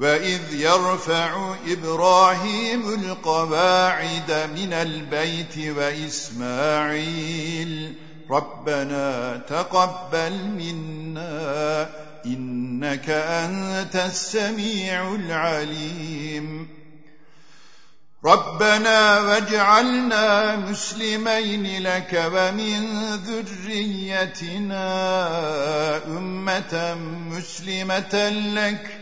وإذ يرفع إبراهيم القواعد من البيت وإسماعيل ربنا تقبل منا إنك أنت السميع العليم ربنا واجعلنا مسلمين لك ومن ذريتنا أمة مسلمة لك